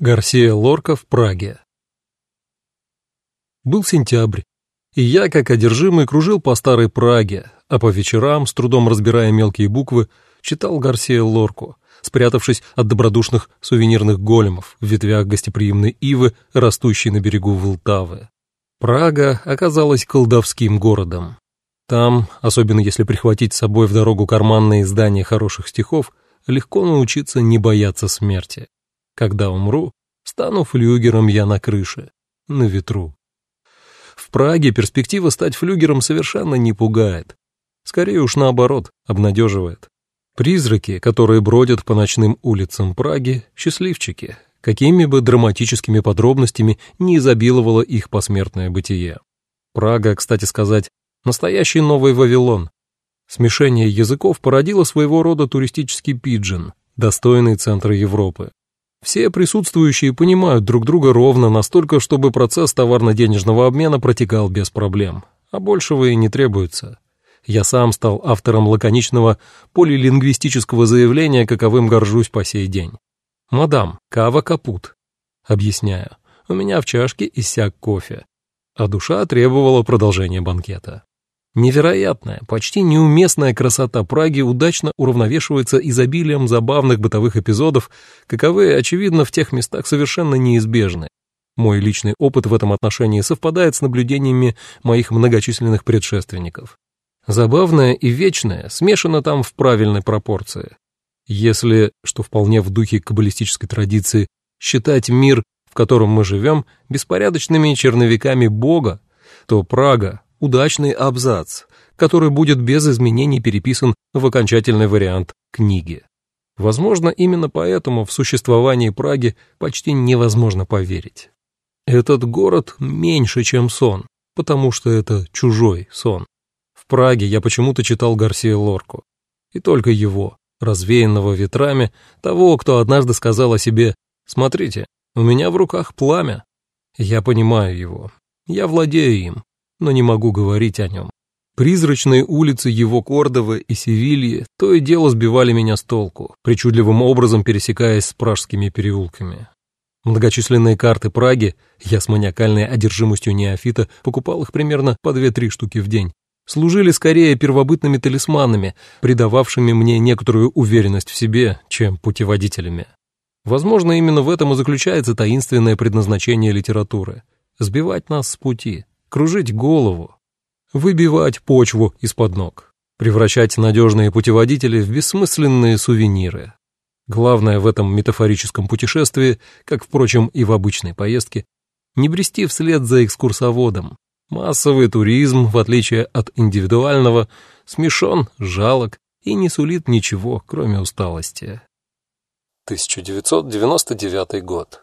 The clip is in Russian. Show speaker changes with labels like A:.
A: Гарсия Лорка в Праге. Был сентябрь, и я, как одержимый, кружил по старой Праге, а по вечерам, с трудом разбирая мелкие буквы, читал Гарсия Лорку, спрятавшись от добродушных сувенирных големов в ветвях гостеприимной ивы, растущей на берегу Волтавы. Прага оказалась колдовским городом. Там, особенно если прихватить с собой в дорогу карманные издания хороших стихов, легко научиться не бояться смерти. Когда умру, стану флюгером я на крыше, на ветру. В Праге перспектива стать флюгером совершенно не пугает. Скорее уж наоборот, обнадеживает. Призраки, которые бродят по ночным улицам Праги, счастливчики, какими бы драматическими подробностями не изобиловало их посмертное бытие. Прага, кстати сказать, настоящий новый Вавилон. Смешение языков породило своего рода туристический пиджин, достойный центра Европы. Все присутствующие понимают друг друга ровно настолько, чтобы процесс товарно-денежного обмена протекал без проблем, а большего и не требуется. Я сам стал автором лаконичного полилингвистического заявления, каковым горжусь по сей день. «Мадам, кава капут». Объясняю, у меня в чашке иссяк кофе, а душа требовала продолжения банкета. Невероятная, почти неуместная красота Праги удачно уравновешивается изобилием забавных бытовых эпизодов, каковые, очевидно, в тех местах совершенно неизбежны. Мой личный опыт в этом отношении совпадает с наблюдениями моих многочисленных предшественников. Забавное и вечное смешано там в правильной пропорции. Если, что вполне в духе каббалистической традиции, считать мир, в котором мы живем, беспорядочными черновиками Бога, то Прага удачный абзац, который будет без изменений переписан в окончательный вариант книги. Возможно, именно поэтому в существование Праги почти невозможно поверить. Этот город меньше, чем сон, потому что это чужой сон. В Праге я почему-то читал Гарсия Лорку. И только его, развеянного ветрами, того, кто однажды сказал о себе «Смотрите, у меня в руках пламя». Я понимаю его, я владею им, но не могу говорить о нем. Призрачные улицы его Кордовы и Севильи то и дело сбивали меня с толку, причудливым образом пересекаясь с пражскими переулками. Многочисленные карты Праги, я с маниакальной одержимостью неофита покупал их примерно по две-три штуки в день, служили скорее первобытными талисманами, придававшими мне некоторую уверенность в себе, чем путеводителями. Возможно, именно в этом и заключается таинственное предназначение литературы — сбивать нас с пути кружить голову, выбивать почву из-под ног, превращать надежные путеводители в бессмысленные сувениры. Главное в этом метафорическом путешествии, как, впрочем, и в обычной поездке, не брести вслед за экскурсоводом. Массовый туризм, в отличие от индивидуального, смешон, жалок и не сулит ничего, кроме усталости. 1999 год.